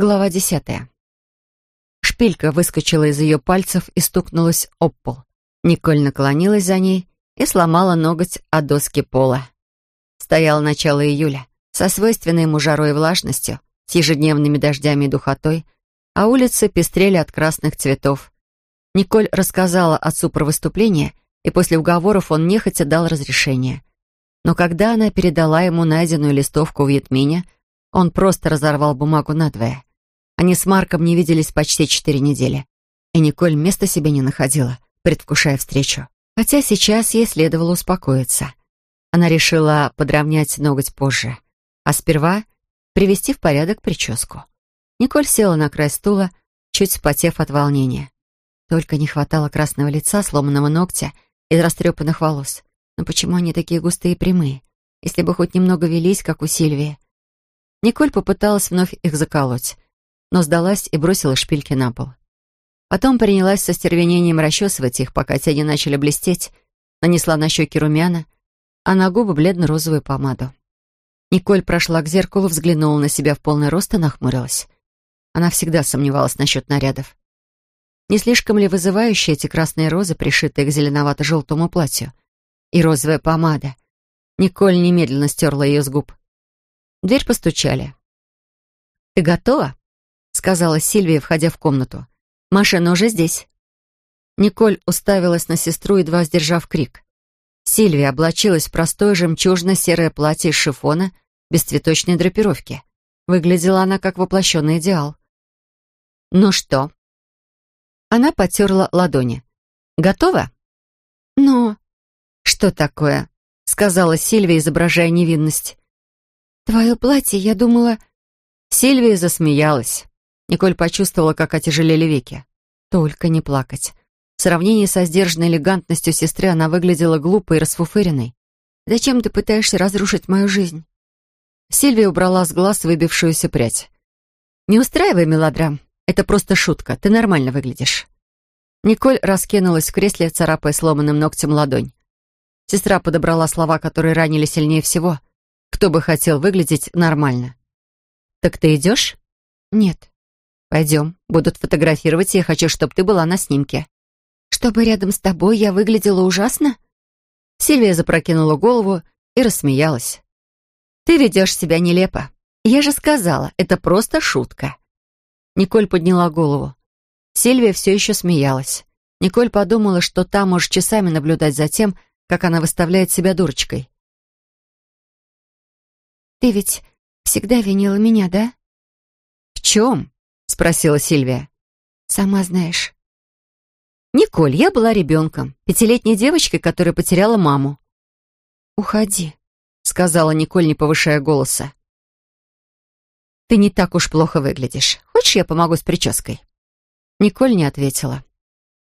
Глава десятая. Шпилька выскочила из ее пальцев и стукнулась об пол. Николь наклонилась за ней и сломала ноготь о доски пола. Стояло начало июля, со свойственной ему жарой и влажностью, с ежедневными дождями и духотой, а улицы пестрели от красных цветов. Николь рассказала отцу про выступление, и после уговоров он нехотя дал разрешение. Но когда она передала ему найденную листовку в Ятмине, он просто разорвал бумагу надвое. Они с Марком не виделись почти четыре недели. И Николь места себе не находила, предвкушая встречу. Хотя сейчас ей следовало успокоиться. Она решила подровнять ноготь позже. А сперва привести в порядок прическу. Николь села на край стула, чуть спотев от волнения. Только не хватало красного лица, сломанного ногтя и растрепанных волос. Но почему они такие густые и прямые? Если бы хоть немного велись, как у Сильвии. Николь попыталась вновь их заколоть но сдалась и бросила шпильки на пол. Потом принялась со стервенением расчесывать их, пока те не начали блестеть, нанесла на щеки румяна, а на губы бледно-розовую помаду. Николь прошла к зеркалу, взглянула на себя в полный рост и нахмурилась. Она всегда сомневалась насчет нарядов. Не слишком ли вызывающие эти красные розы, пришитые к зеленовато-желтому платью? И розовая помада. Николь немедленно стерла ее с губ. В дверь постучали. «Ты готова?» Сказала Сильвия, входя в комнату. «Машина уже здесь». Николь уставилась на сестру, едва сдержав крик. Сильвия облачилась в простое жемчужно-серое платье из шифона без цветочной драпировки. Выглядела она как воплощенный идеал. «Ну что?» Она потерла ладони. «Готова?» «Но...» «Что такое?» — сказала Сильвия, изображая невинность. «Твое платье, я думала...» Сильвия засмеялась. Николь почувствовала, как отяжелели веки. Только не плакать. В сравнении со сдержанной элегантностью сестры она выглядела глупой и расфуфыренной. «Зачем ты пытаешься разрушить мою жизнь?» Сильвия убрала с глаз выбившуюся прядь. «Не устраивай мелодрам. Это просто шутка. Ты нормально выглядишь». Николь раскинулась в кресле, царапая сломанным ногтем ладонь. Сестра подобрала слова, которые ранили сильнее всего. Кто бы хотел выглядеть нормально? «Так ты идешь?» «Нет». «Пойдем, будут фотографировать, и я хочу, чтобы ты была на снимке». «Чтобы рядом с тобой я выглядела ужасно?» Сильвия запрокинула голову и рассмеялась. «Ты ведешь себя нелепо. Я же сказала, это просто шутка». Николь подняла голову. Сильвия все еще смеялась. Николь подумала, что та может часами наблюдать за тем, как она выставляет себя дурочкой. «Ты ведь всегда винила меня, да?» «В чем?» Спросила Сильвия. «Сама знаешь». «Николь, я была ребенком, пятилетней девочкой, которая потеряла маму». «Уходи», — сказала Николь, не повышая голоса. «Ты не так уж плохо выглядишь. Хочешь, я помогу с прической?» Николь не ответила.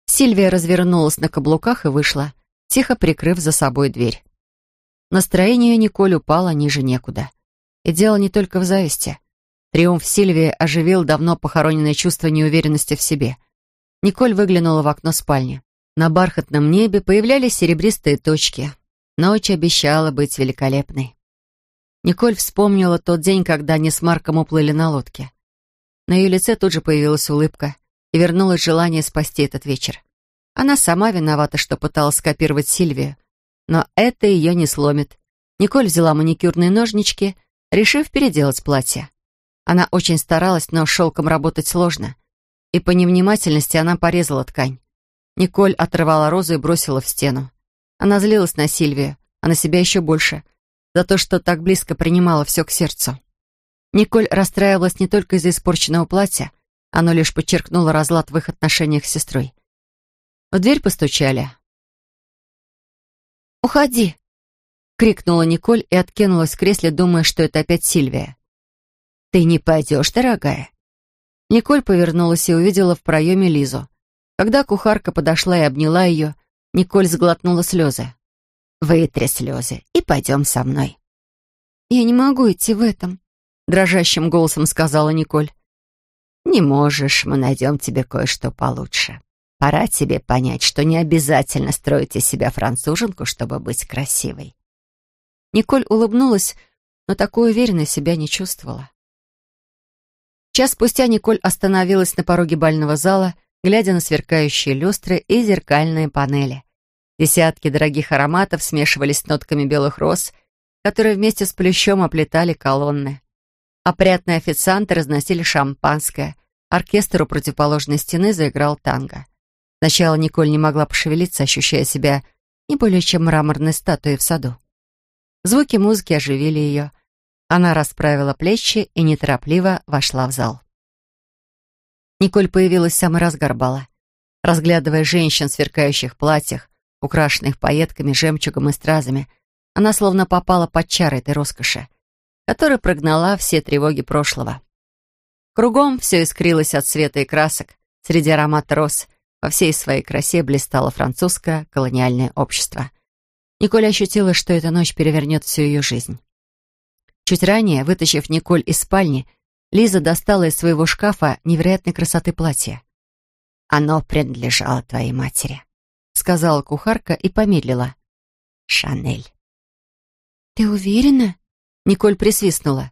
Сильвия развернулась на каблуках и вышла, тихо прикрыв за собой дверь. Настроение Николь упало ниже некуда. И дело не только в зависти. Триумф Сильвии оживил давно похороненное чувство неуверенности в себе. Николь выглянула в окно спальни. На бархатном небе появлялись серебристые точки. Ночь обещала быть великолепной. Николь вспомнила тот день, когда они с Марком уплыли на лодке. На ее лице тут же появилась улыбка и вернулось желание спасти этот вечер. Она сама виновата, что пыталась скопировать Сильвию. Но это ее не сломит. Николь взяла маникюрные ножнички, решив переделать платье. Она очень старалась, но шелком работать сложно. И по невнимательности она порезала ткань. Николь оторвала розу и бросила в стену. Она злилась на Сильвию, а на себя еще больше, за то, что так близко принимала все к сердцу. Николь расстраивалась не только из-за испорченного платья, оно лишь подчеркнуло разлад в их отношениях с сестрой. В дверь постучали. «Уходи!» — крикнула Николь и откинулась в кресле, думая, что это опять Сильвия. «Ты не пойдешь, дорогая?» Николь повернулась и увидела в проеме Лизу. Когда кухарка подошла и обняла ее, Николь сглотнула слезы. «Вытри слезы и пойдем со мной». «Я не могу идти в этом», — дрожащим голосом сказала Николь. «Не можешь, мы найдем тебе кое-что получше. Пора тебе понять, что не обязательно строить из себя француженку, чтобы быть красивой». Николь улыбнулась, но такой уверенной себя не чувствовала. Час спустя Николь остановилась на пороге бального зала, глядя на сверкающие люстры и зеркальные панели. Десятки дорогих ароматов смешивались с нотками белых роз, которые вместе с плющом оплетали колонны. Опрятные официанты разносили шампанское. Оркестр у противоположной стены заиграл танго. Сначала Николь не могла пошевелиться, ощущая себя не более чем мраморной статуей в саду. Звуки музыки оживили ее. Она расправила плечи и неторопливо вошла в зал. Николь появилась в самый разгар бала. Разглядывая женщин в сверкающих платьях, украшенных пайетками, жемчугом и стразами, она словно попала под чары этой роскоши, которая прогнала все тревоги прошлого. Кругом все искрилось от света и красок, среди аромата роз, во всей своей красе блистало французское колониальное общество. Николь ощутила, что эта ночь перевернет всю ее жизнь. Чуть ранее, вытащив Николь из спальни, Лиза достала из своего шкафа невероятной красоты платье. «Оно принадлежало твоей матери», — сказала кухарка и помедлила. «Шанель». «Ты уверена?» Николь присвистнула.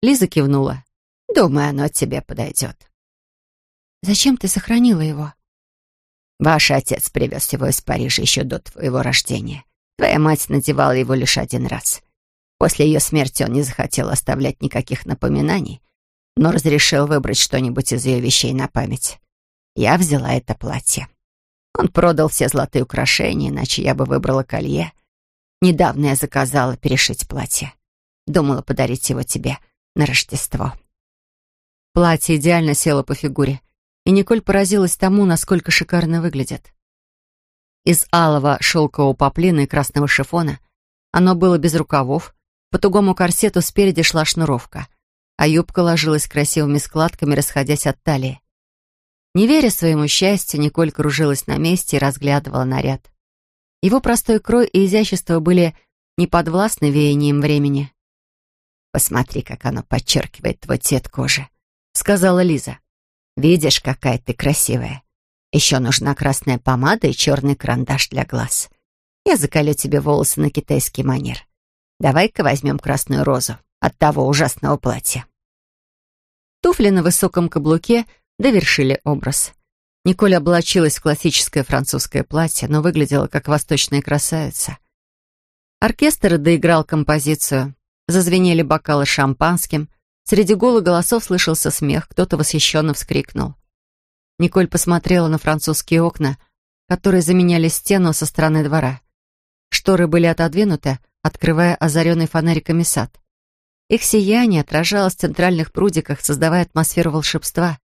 Лиза кивнула. «Думаю, оно тебе подойдет». «Зачем ты сохранила его?» «Ваш отец привез его из Парижа еще до твоего рождения. Твоя мать надевала его лишь один раз. После ее смерти он не захотел оставлять никаких напоминаний, но разрешил выбрать что-нибудь из ее вещей на память. Я взяла это платье. Он продал все золотые украшения, иначе я бы выбрала колье. Недавно я заказала перешить платье. Думала подарить его тебе на Рождество. Платье идеально село по фигуре, и Николь поразилась тому, насколько шикарно выглядит. Из алого шелкового поплина и красного шифона оно было без рукавов, по тугому корсету спереди шла шнуровка, а юбка ложилась красивыми складками, расходясь от талии. Не веря своему счастью, Николь кружилась на месте и разглядывала наряд. Его простой крой и изящество были неподвластны веянием времени. «Посмотри, как оно подчеркивает твой цвет кожи», — сказала Лиза. «Видишь, какая ты красивая. Еще нужна красная помада и черный карандаш для глаз. Я закалю тебе волосы на китайский манер. Давай-ка возьмем красную розу от того ужасного платья». Туфли на высоком каблуке довершили образ. Николь облачилась в классическое французское платье, но выглядела как восточная красавица. Оркестр доиграл композицию. Зазвенели бокалы шампанским. Среди гула голосов слышался смех, кто-то восхищенно вскрикнул. Николь посмотрела на французские окна, которые заменяли стену со стороны двора. Шторы были отодвинуты, открывая озаренный фонариками сад. Их сияние отражалось в центральных прудиках, создавая атмосферу волшебства.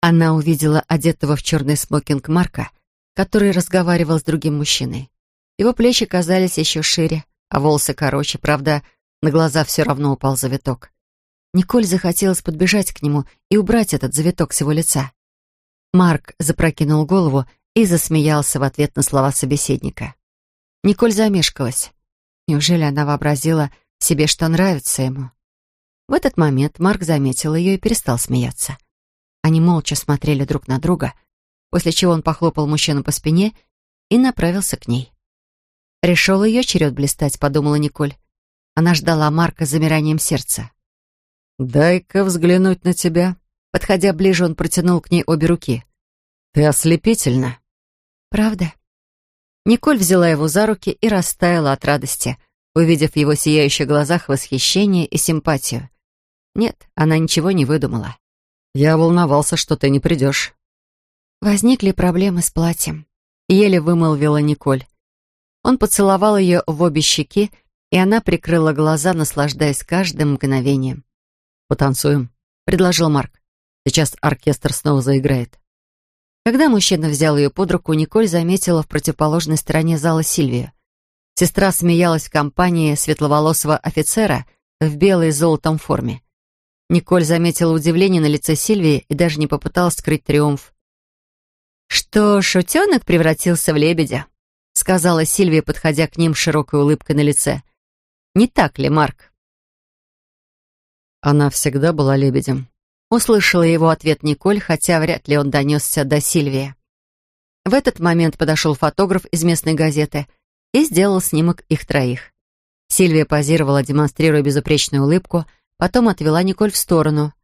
Она увидела одетого в черный смокинг Марка, который разговаривал с другим мужчиной. Его плечи казались еще шире, а волосы короче, правда, на глаза все равно упал завиток. Николь захотелось подбежать к нему и убрать этот завиток с его лица. Марк запрокинул голову и засмеялся в ответ на слова собеседника. Николь замешкалась. Неужели она вообразила себе, что нравится ему? В этот момент Марк заметил ее и перестал смеяться. Они молча смотрели друг на друга, после чего он похлопал мужчину по спине и направился к ней. «Пришел ее черед блистать», — подумала Николь. Она ждала Марка с замиранием сердца. «Дай-ка взглянуть на тебя». Подходя ближе, он протянул к ней обе руки. «Ты ослепительна». «Правда?» Николь взяла его за руки и растаяла от радости, увидев в его сияющих глазах восхищение и симпатию. Нет, она ничего не выдумала. Я волновался, что ты не придешь. Возникли проблемы с платьем. Еле вымолвила Николь. Он поцеловал ее в обе щеки, и она прикрыла глаза, наслаждаясь каждым мгновением. «Потанцуем», — предложил Марк. «Сейчас оркестр снова заиграет». Когда мужчина взял ее под руку, Николь заметила в противоположной стороне зала Сильвию. Сестра смеялась в компании светловолосого офицера в белой золотом форме. Николь заметила удивление на лице Сильвии и даже не попыталась скрыть триумф. «Что шутенок превратился в лебедя», — сказала Сильвия, подходя к ним с широкой улыбкой на лице. «Не так ли, Марк?» Она всегда была лебедем. Услышала его ответ Николь, хотя вряд ли он донесся до Сильвии. В этот момент подошел фотограф из местной газеты и сделал снимок их троих. Сильвия позировала, демонстрируя безупречную улыбку — Потом отвела Николь в сторону.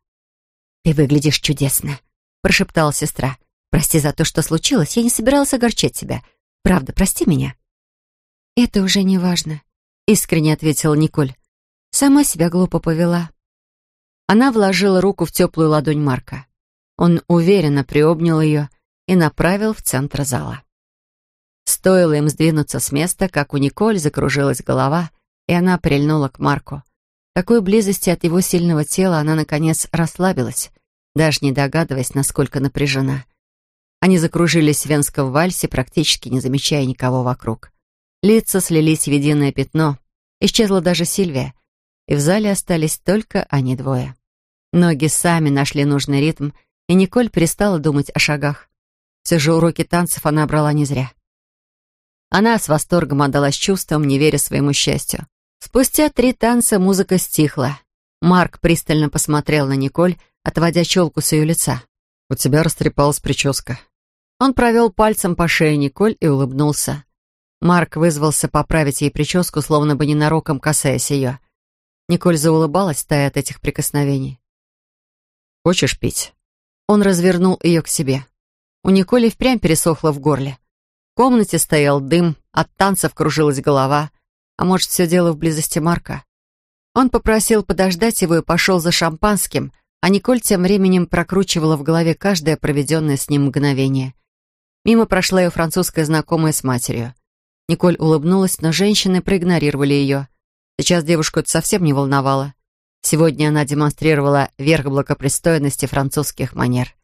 «Ты выглядишь чудесно», — прошептала сестра. «Прости за то, что случилось. Я не собиралась огорчать тебя. Правда, прости меня». «Это уже не важно», — искренне ответила Николь. «Сама себя глупо повела». Она вложила руку в теплую ладонь Марка. Он уверенно приобнял ее и направил в центр зала. Стоило им сдвинуться с места, как у Николь закружилась голова, и она прильнула к Марку. такой близости от его сильного тела она, наконец, расслабилась, даже не догадываясь, насколько напряжена. Они закружились в венском вальсе, практически не замечая никого вокруг. Лица слились в единое пятно. Исчезла даже Сильвия, и в зале остались только они двое. Ноги сами нашли нужный ритм, и Николь перестала думать о шагах. Все же уроки танцев она брала не зря. Она с восторгом отдалась чувствам, не веря своему счастью. Спустя три танца музыка стихла. Марк пристально посмотрел на Николь, отводя челку с ее лица. «У тебя растрепалась прическа». Он провел пальцем по шее Николь и улыбнулся. Марк вызвался поправить ей прическу, словно бы ненароком касаясь ее. Николь заулыбалась, тая от этих прикосновений. «Хочешь пить?» Он развернул ее к себе. У Николи впрямь пересохло в горле. В комнате стоял дым, от танцев кружилась голова. А может, все дело в близости Марка? Он попросил подождать его и пошел за шампанским, а Николь тем временем прокручивала в голове каждое проведенное с ним мгновение. Мимо прошла ее французская знакомая с матерью. Николь улыбнулась, но женщины проигнорировали ее. Сейчас девушку это совсем не волновало. Сегодня она демонстрировала верх благопристойности французских манер.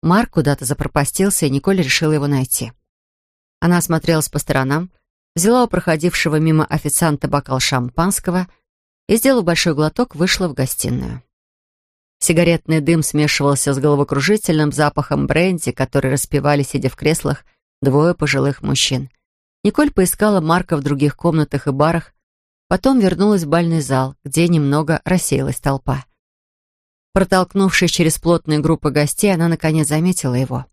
Марк куда-то запропастился, и Николь решила его найти. Она осмотрелась по сторонам, взяла у проходившего мимо официанта бокал шампанского и, сделав большой глоток, вышла в гостиную. Сигаретный дым смешивался с головокружительным запахом бренди, который распивали, сидя в креслах, двое пожилых мужчин. Николь поискала Марка в других комнатах и барах, потом вернулась в бальный зал, где немного рассеялась толпа. Протолкнувшись через плотные группы гостей, она наконец заметила его.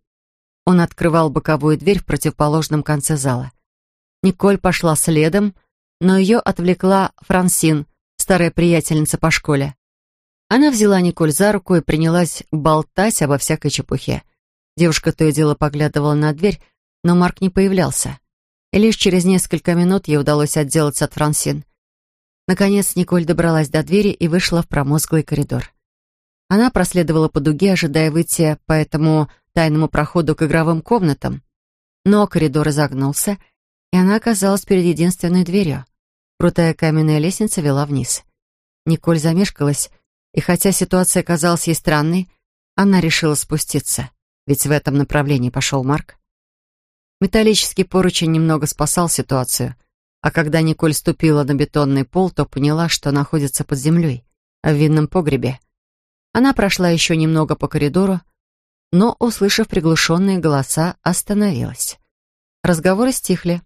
Он открывал боковую дверь в противоположном конце зала. Николь пошла следом, но ее отвлекла Франсин, старая приятельница по школе. Она взяла Николь за руку и принялась болтать обо всякой чепухе. Девушка то и дело поглядывала на дверь, но Марк не появлялся. И лишь через несколько минут ей удалось отделаться от Франсин. Наконец Николь добралась до двери и вышла в промозглый коридор. Она проследовала по дуге, ожидая выйти по этому тайному проходу к игровым комнатам. Но коридор изогнулся, и она оказалась перед единственной дверью. Крутая каменная лестница вела вниз. Николь замешкалась, и хотя ситуация казалась ей странной, она решила спуститься, ведь в этом направлении пошел Марк. Металлический поручень немного спасал ситуацию, а когда Николь ступила на бетонный пол, то поняла, что находится под землей, в винном погребе. Она прошла еще немного по коридору, но, услышав приглушенные голоса, остановилась. Разговоры стихли.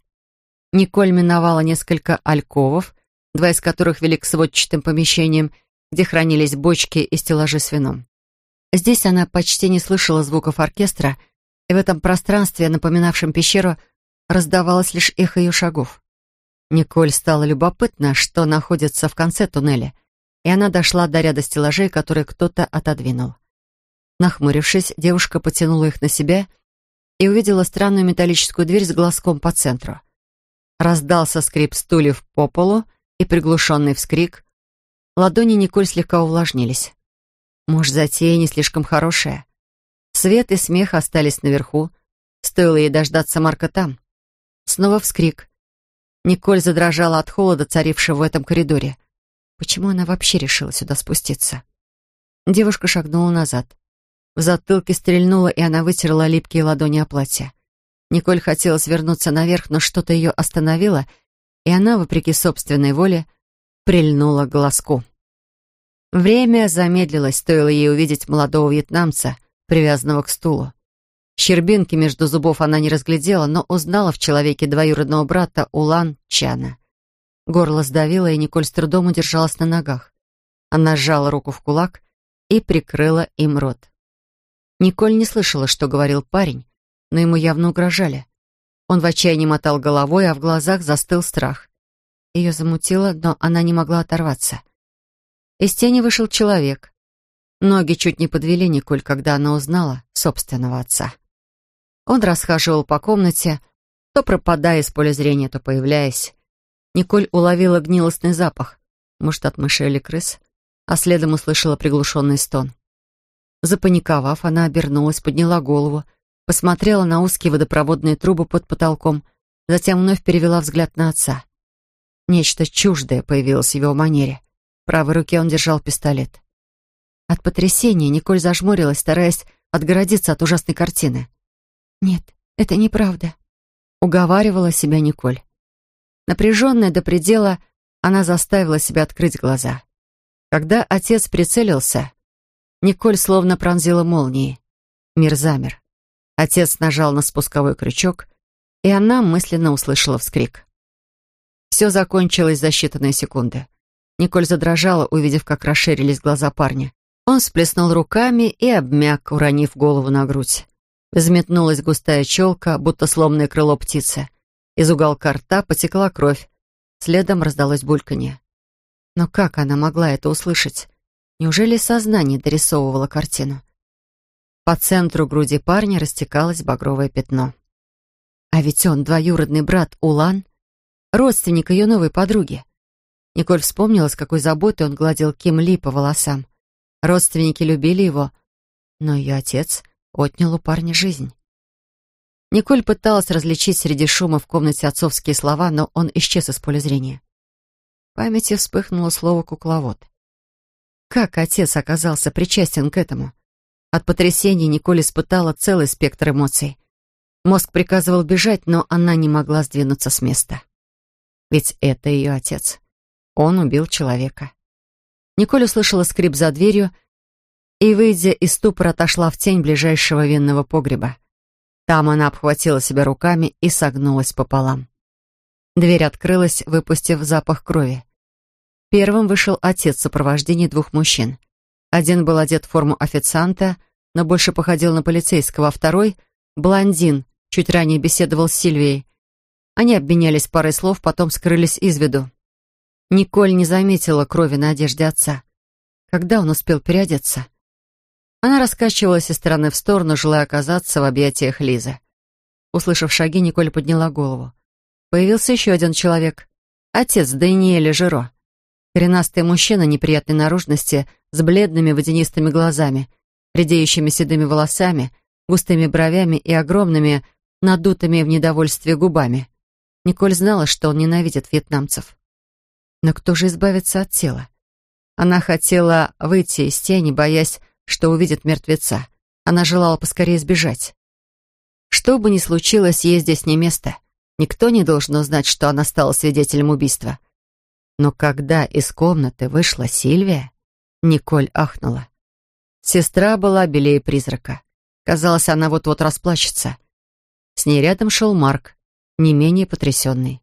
Николь миновала несколько альковов, два из которых вели к сводчатым помещениям, где хранились бочки и стеллажи с вином. Здесь она почти не слышала звуков оркестра, и в этом пространстве, напоминавшем пещеру, раздавалось лишь эхо ее шагов. Николь стало любопытно, что находится в конце туннеля — и она дошла до ряда стеллажей, которые кто-то отодвинул. Нахмурившись, девушка потянула их на себя и увидела странную металлическую дверь с глазком по центру. Раздался скрип стульев по полу и приглушенный вскрик. Ладони Николь слегка увлажнились. Может, затея не слишком хорошая? Свет и смех остались наверху. Стоило ей дождаться Марка там. Снова вскрик. Николь задрожала от холода, царившего в этом коридоре. Почему она вообще решила сюда спуститься? Девушка шагнула назад. В затылке стрельнула, и она вытерла липкие ладони о платье. Николь хотела свернуться наверх, но что-то ее остановило, и она, вопреки собственной воле, прильнула к глазку. Время замедлилось, стоило ей увидеть молодого вьетнамца, привязанного к стулу. Щербинки между зубов она не разглядела, но узнала в человеке двоюродного брата Улан Чана. Горло сдавило, и Николь с трудом удержалась на ногах. Она сжала руку в кулак и прикрыла им рот. Николь не слышала, что говорил парень, но ему явно угрожали. Он в отчаянии мотал головой, а в глазах застыл страх. Ее замутило, но она не могла оторваться. Из тени вышел человек. Ноги чуть не подвели Николь, когда она узнала собственного отца. Он расхаживал по комнате, то пропадая из поля зрения, то появляясь. Николь уловила гнилостный запах, может, от мыши или крыс, а следом услышала приглушенный стон. Запаниковав, она обернулась, подняла голову, посмотрела на узкие водопроводные трубы под потолком, затем вновь перевела взгляд на отца. Нечто чуждое появилось в его манере. В правой руке он держал пистолет. От потрясения Николь зажмурилась, стараясь отгородиться от ужасной картины. «Нет, это неправда», — уговаривала себя Николь. Напряженная до предела, она заставила себя открыть глаза. Когда отец прицелился, Николь словно пронзила молнией. Мир замер. Отец нажал на спусковой крючок, и она мысленно услышала вскрик. Все закончилось за считанные секунды. Николь задрожала, увидев, как расширились глаза парня. Он всплеснул руками и обмяк, уронив голову на грудь. Взметнулась густая челка, будто сломанное крыло птицы. Из уголка рта потекла кровь. Следом раздалось бульканье. Но как она могла это услышать? Неужели сознание дорисовывало картину? По центру груди парня растекалось багровое пятно. А ведь он двоюродный брат Улан, родственник ее новой подруги. Николь вспомнила, с какой заботой он гладил Ким Ли по волосам. Родственники любили его, но ее отец отнял у парня жизнь. Николь пыталась различить среди шума в комнате отцовские слова, но он исчез из поля зрения. В памяти вспыхнуло слово «кукловод». Как отец оказался причастен к этому? От потрясения Николь испытала целый спектр эмоций. Мозг приказывал бежать, но она не могла сдвинуться с места. Ведь это ее отец. Он убил человека. Николь услышала скрип за дверью и, выйдя из ступора, отошла в тень ближайшего винного погреба. Там она обхватила себя руками и согнулась пополам. Дверь открылась, выпустив запах крови. Первым вышел отец в сопровождении двух мужчин. Один был одет в форму официанта, но больше походил на полицейского, а второй — блондин, чуть ранее беседовал с Сильвией. Они обменялись парой слов, потом скрылись из виду. Николь не заметила крови на одежде отца. Когда он успел переодеться? Она раскачивалась из стороны в сторону, желая оказаться в объятиях Лизы. Услышав шаги, Николь подняла голову. Появился еще один человек. Отец Даниэля Жиро. Коренастый мужчина неприятной наружности, с бледными водянистыми глазами, редеющими седыми волосами, густыми бровями и огромными, надутыми в недовольстве губами. Николь знала, что он ненавидит вьетнамцев. Но кто же избавится от тела? Она хотела выйти из тени, боясь, что увидит мертвеца. Она желала поскорее сбежать. Что бы ни случилось, ей здесь не место. Никто не должен узнать, что она стала свидетелем убийства. Но когда из комнаты вышла Сильвия, Николь ахнула. Сестра была белее призрака. Казалось, она вот-вот расплачется. С ней рядом шел Марк, не менее потрясенный.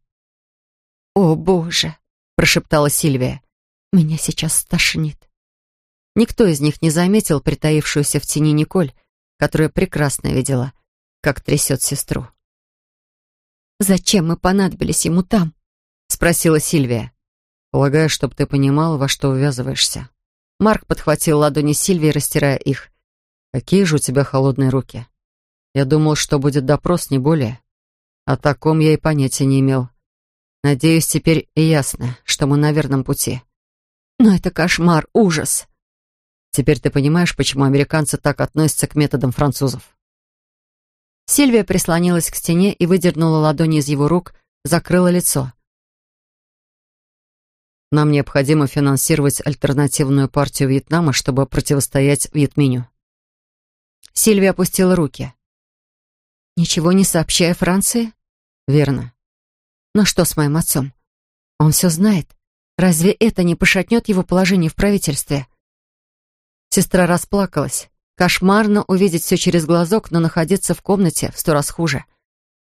«О, Боже!» — прошептала Сильвия. «Меня сейчас стошнит». Никто из них не заметил притаившуюся в тени Николь, которая прекрасно видела, как трясет сестру. «Зачем мы понадобились ему там?» — спросила Сильвия. «Полагаю, чтобы ты понимал, во что увязываешься». Марк подхватил ладони Сильвии, растирая их. «Какие же у тебя холодные руки? Я думал, что будет допрос, не более. О таком я и понятия не имел. Надеюсь, теперь и ясно, что мы на верном пути. Но это кошмар, ужас. Теперь ты понимаешь, почему американцы так относятся к методам французов. Сильвия прислонилась к стене и выдернула ладони из его рук, закрыла лицо. Нам необходимо финансировать альтернативную партию Вьетнама, чтобы противостоять Вьетминю. Сильвия опустила руки. «Ничего не сообщая Франции?» «Верно. Но что с моим отцом? Он все знает. Разве это не пошатнет его положение в правительстве? Сестра расплакалась. Кошмарно увидеть все через глазок, но находиться в комнате в сто раз хуже.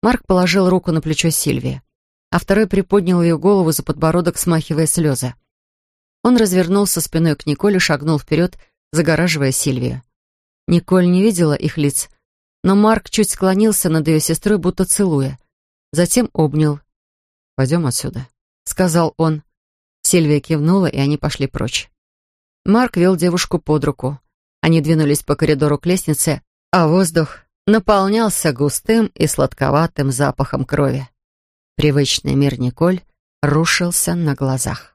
Марк положил руку на плечо Сильвии, а второй приподнял ее голову за подбородок, смахивая слезы. Он развернулся спиной к Николе, шагнул вперед, загораживая Сильвию. Николь не видела их лиц, но Марк чуть склонился над ее сестрой, будто целуя. Затем обнял, «Пойдем отсюда», — сказал он. Сильвия кивнула, и они пошли прочь. Марк вел девушку под руку. Они двинулись по коридору к лестнице, а воздух наполнялся густым и сладковатым запахом крови. Привычный мир Николь рушился на глазах.